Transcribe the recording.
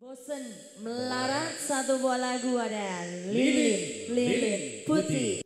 Bosen melarat satu buah lagu ada Lilin, Lilin, Putih.